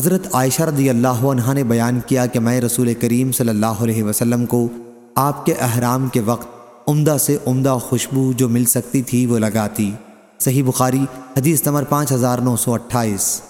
حضرت عائشہ رضی اللہ عنہ نے بیان کیا کہ میں رسول کریم صلی اللہ علیہ وسلم کو آپ کے احرام کے وقت عمدہ سے عمدہ خوشبو جو مل سکتی تھی وہ لگاتی۔ صحیح بخاری، حدیث نمبر پانچ ہزار نو سو اٹھائیس۔